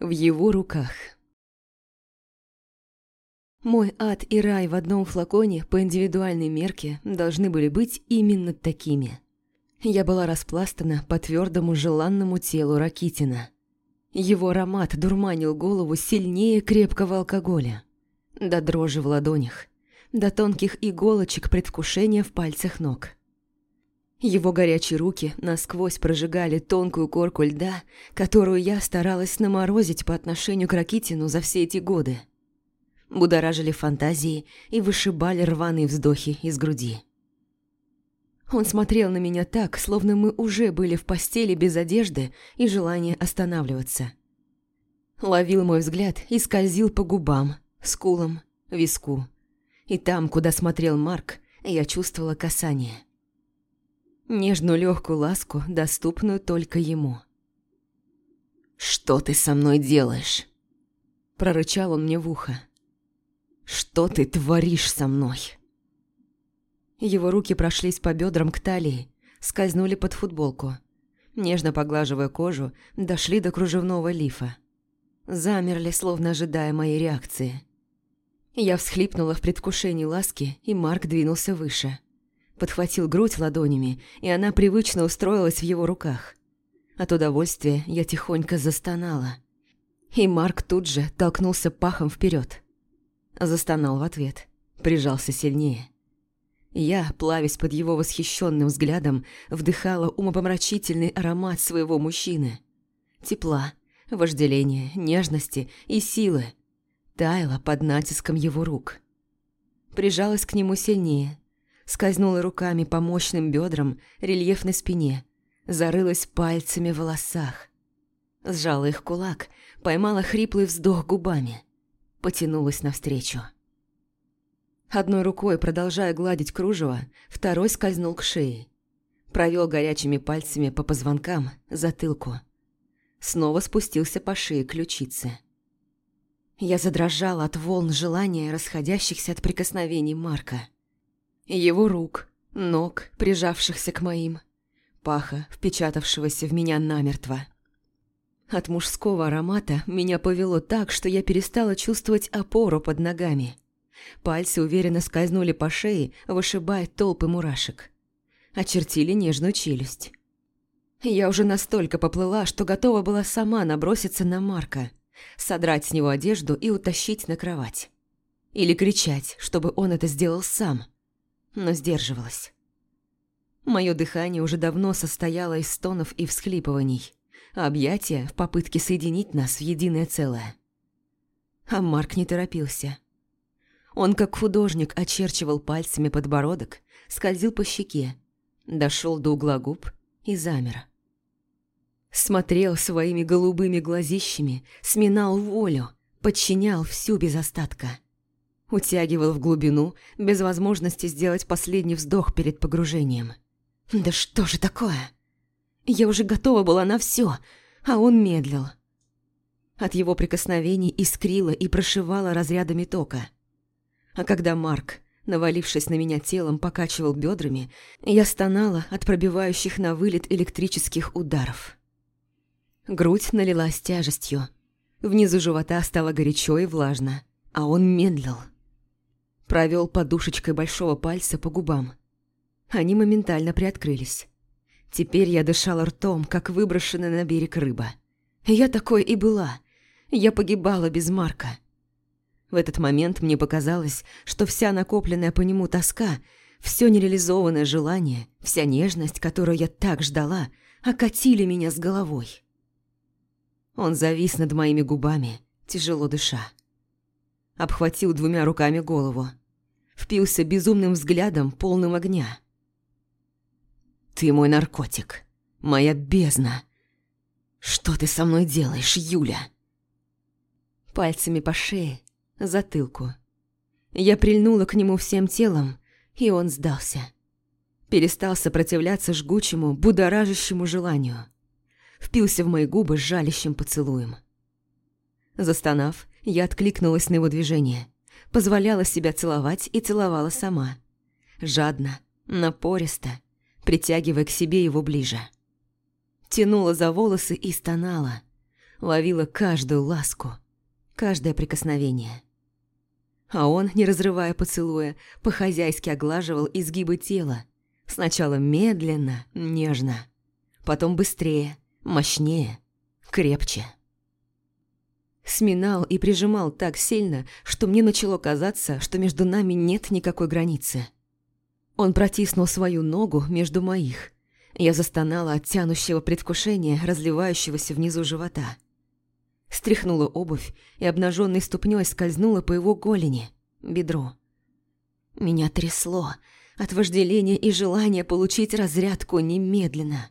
в его руках. Мой ад и рай в одном флаконе по индивидуальной мерке должны были быть именно такими. Я была распластана по твердому желанному телу Ракитина. Его аромат дурманил голову сильнее крепкого алкоголя. До дрожи в ладонях, до тонких иголочек предвкушения в пальцах ног. Его горячие руки насквозь прожигали тонкую корку льда, которую я старалась наморозить по отношению к Ракитину за все эти годы будоражили фантазии и вышибали рваные вздохи из груди. Он смотрел на меня так, словно мы уже были в постели без одежды и желания останавливаться. Ловил мой взгляд и скользил по губам, скулам, виску. И там, куда смотрел Марк, я чувствовала касание. Нежную легкую ласку, доступную только ему. «Что ты со мной делаешь?» Прорычал он мне в ухо. Что ты творишь со мной?» Его руки прошлись по бедрам к талии, скользнули под футболку. Нежно поглаживая кожу, дошли до кружевного лифа. Замерли, словно ожидая моей реакции. Я всхлипнула в предвкушении ласки, и Марк двинулся выше. Подхватил грудь ладонями, и она привычно устроилась в его руках. От удовольствия я тихонько застонала. И Марк тут же толкнулся пахом вперед. Застонал в ответ, прижался сильнее. Я, плавясь под его восхищенным взглядом, вдыхала умопомрачительный аромат своего мужчины. Тепла, вожделения, нежности и силы. Таяла под натиском его рук. Прижалась к нему сильнее, скользнула руками по мощным бедрам, рельефной спине, зарылась пальцами в волосах. Сжала их кулак, поймала хриплый вздох губами – потянулась навстречу. Одной рукой, продолжая гладить кружево, второй скользнул к шее. Провел горячими пальцами по позвонкам, затылку. Снова спустился по шее ключицы. Я задрожала от волн желания, расходящихся от прикосновений Марка. Его рук, ног, прижавшихся к моим, паха, впечатавшегося в меня намертво. От мужского аромата меня повело так, что я перестала чувствовать опору под ногами. Пальцы уверенно скользнули по шее, вышибая толпы мурашек. Очертили нежную челюсть. Я уже настолько поплыла, что готова была сама наброситься на Марка, содрать с него одежду и утащить на кровать. Или кричать, чтобы он это сделал сам. Но сдерживалась. Мое дыхание уже давно состояло из стонов и всхлипываний объятия в попытке соединить нас в единое целое. А Марк не торопился. Он, как художник, очерчивал пальцами подбородок, скользил по щеке, дошел до угла губ и замер. Смотрел своими голубыми глазищами, сминал волю, подчинял всю без остатка. Утягивал в глубину, без возможности сделать последний вздох перед погружением. «Да что же такое?» Я уже готова была на все, а он медлил. От его прикосновений искрило и прошивало разрядами тока. А когда Марк, навалившись на меня телом, покачивал бедрами, я стонала от пробивающих на вылет электрических ударов. Грудь налилась тяжестью. Внизу живота стало горячо и влажно, а он медлил. Провел подушечкой большого пальца по губам. Они моментально приоткрылись. Теперь я дышала ртом, как выброшенная на берег рыба. Я такой и была. Я погибала без Марка. В этот момент мне показалось, что вся накопленная по нему тоска, все нереализованное желание, вся нежность, которую я так ждала, окатили меня с головой. Он завис над моими губами, тяжело дыша. Обхватил двумя руками голову. Впился безумным взглядом, полным огня. Ты мой наркотик, моя бездна. Что ты со мной делаешь, Юля? Пальцами по шее, затылку. Я прильнула к нему всем телом, и он сдался. Перестал сопротивляться жгучему, будоражащему желанию. Впился в мои губы жалящим поцелуем. Застонав, я откликнулась на его движение. Позволяла себя целовать и целовала сама. Жадно, напористо, притягивая к себе его ближе. Тянула за волосы и стонала. ловила каждую ласку, каждое прикосновение. А он, не разрывая поцелуя, по-хозяйски оглаживал изгибы тела. Сначала медленно, нежно, потом быстрее, мощнее, крепче. Сминал и прижимал так сильно, что мне начало казаться, что между нами нет никакой границы. Он протиснул свою ногу между моих. Я застонала от тянущего предвкушения, разливающегося внизу живота. Стряхнула обувь и обнаженной ступней скользнула по его голени, бедру. Меня трясло от вожделения и желания получить разрядку немедленно.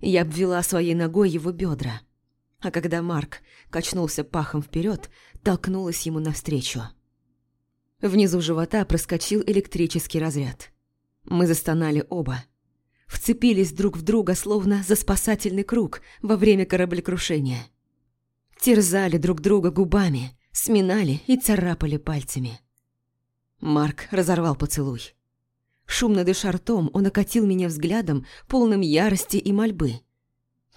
Я обвела своей ногой его бедра, а когда Марк качнулся пахом вперед, толкнулась ему навстречу. Внизу живота проскочил электрический разряд. Мы застонали оба. Вцепились друг в друга, словно за спасательный круг во время кораблекрушения. Терзали друг друга губами, сминали и царапали пальцами. Марк разорвал поцелуй. Шумно дыша ртом, он окатил меня взглядом, полным ярости и мольбы.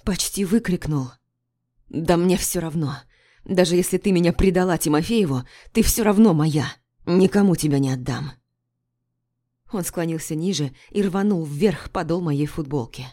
Почти выкрикнул. «Да мне все равно. Даже если ты меня предала Тимофееву, ты все равно моя. Никому тебя не отдам». Он склонился ниже и рванул вверх подол моей футболки.